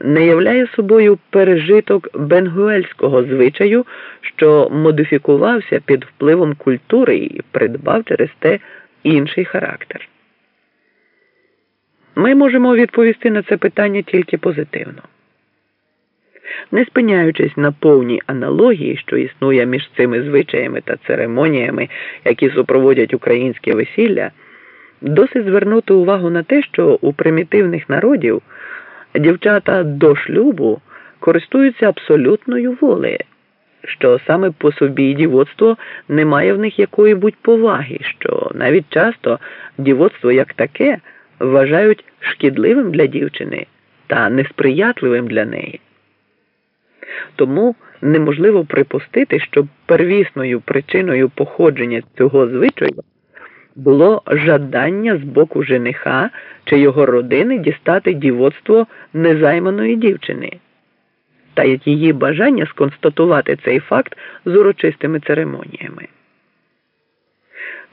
не являє собою пережиток бенгуельського звичаю, що модифікувався під впливом культури і придбав через те інший характер. Ми можемо відповісти на це питання тільки позитивно. Не спиняючись на повній аналогії, що існує між цими звичаями та церемоніями, які супроводять українське весілля, досить звернути увагу на те, що у примітивних народів дівчата до шлюбу користуються абсолютною волею, що саме по собі дівоцтво не має в них якої будь поваги, що навіть часто дівоцтво як таке вважають шкідливим для дівчини та несприятливим для неї. Тому неможливо припустити, що первісною причиною походження цього звичаю було жадання з боку жениха чи його родини дістати дівоцтво незайманої дівчини, та як її бажання сконстатувати цей факт з урочистими церемоніями.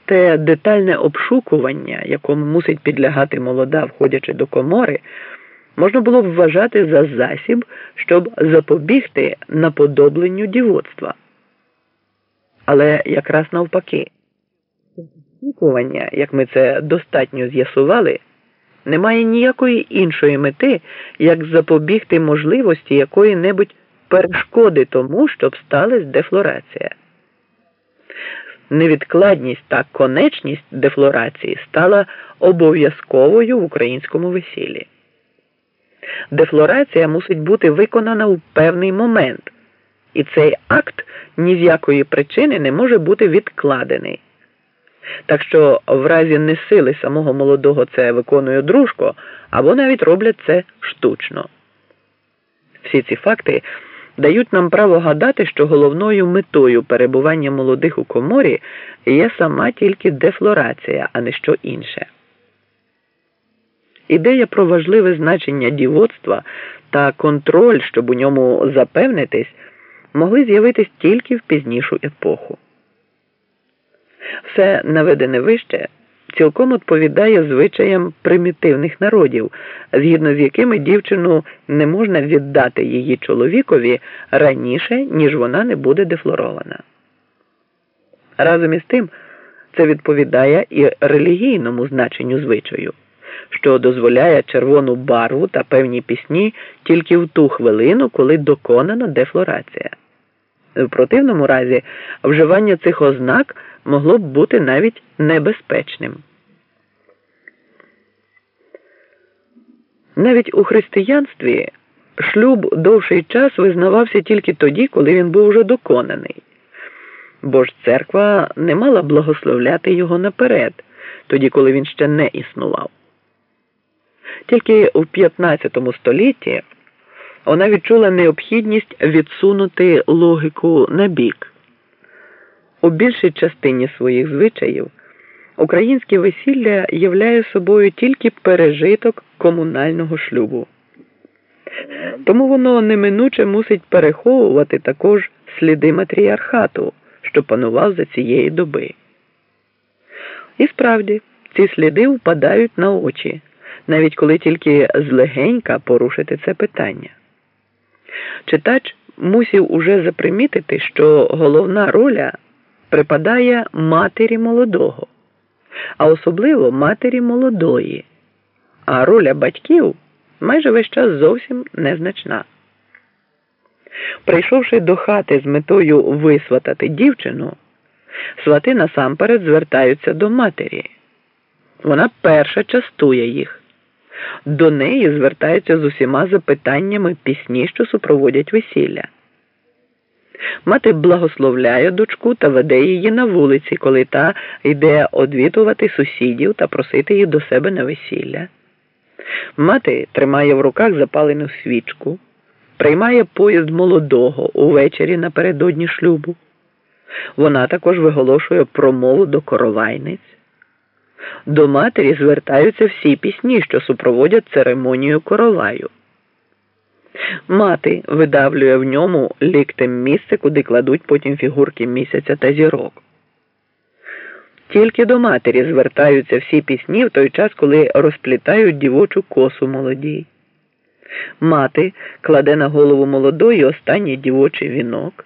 Те детальне обшукування, якому мусить підлягати молода, входячи до комори, можна було б вважати за засіб, щоб запобігти наподобленню дівоцтва. Але якраз навпаки, обшукування, як ми це достатньо з'ясували, не має ніякої іншої мети, як запобігти можливості якої-небудь перешкоди тому, щоб сталася дефлорація невідкладність та конечність дефлорації стала обов'язковою в українському весіллі. Дефлорація мусить бути виконана у певний момент, і цей акт ні з якої причини не може бути відкладений. Так що в разі несили самого молодого це виконує дружко або навіть роблять це штучно. Всі ці факти дають нам право гадати, що головною метою перебування молодих у коморі є сама тільки дефлорація, а не що інше. Ідея про важливе значення дівоцтва та контроль, щоб у ньому запевнитись, могли з'явитись тільки в пізнішу епоху. Все наведене вище цілком відповідає звичаям примітивних народів, згідно з якими дівчину не можна віддати її чоловікові раніше, ніж вона не буде дефлорована. Разом із тим, це відповідає і релігійному значенню звичаю, що дозволяє червону барву та певні пісні тільки в ту хвилину, коли доконана дефлорація. В противному разі вживання цих ознак могло б бути навіть небезпечним. Навіть у християнстві шлюб довший час визнавався тільки тоді, коли він був вже доконаний, бо ж церква не мала благословляти його наперед, тоді, коли він ще не існував. Тільки у 15 столітті вона відчула необхідність відсунути логіку на бік. У більшій частині своїх звичаїв українське весілля являє собою тільки пережиток комунального шлюбу. Тому воно неминуче мусить переховувати також сліди матріархату, що панував за цієї доби. І справді, ці сліди впадають на очі, навіть коли тільки злегенька порушити це питання. Читач мусів уже запримітити, що головна роля припадає матері молодого, а особливо матері молодої, а роля батьків майже весь час зовсім незначна. Прийшовши до хати з метою висватати дівчину, свати насамперед звертаються до матері. Вона перша частує їх. До неї звертаються з усіма запитаннями пісні, що супроводять весілля. Мати благословляє дочку та веде її на вулиці, коли та йде одвітувати сусідів та просити їх до себе на весілля. Мати тримає в руках запалену свічку, приймає поїзд молодого увечері напередодні шлюбу. Вона також виголошує промову до коровайниць. До матері звертаються всі пісні, що супроводять церемонію короваю. Мати видавлює в ньому ліктем місце, куди кладуть потім фігурки місяця та зірок. Тільки до матері звертаються всі пісні в той час, коли розплітають дівочу косу молоді. Мати кладе на голову молодої останній дівочий вінок.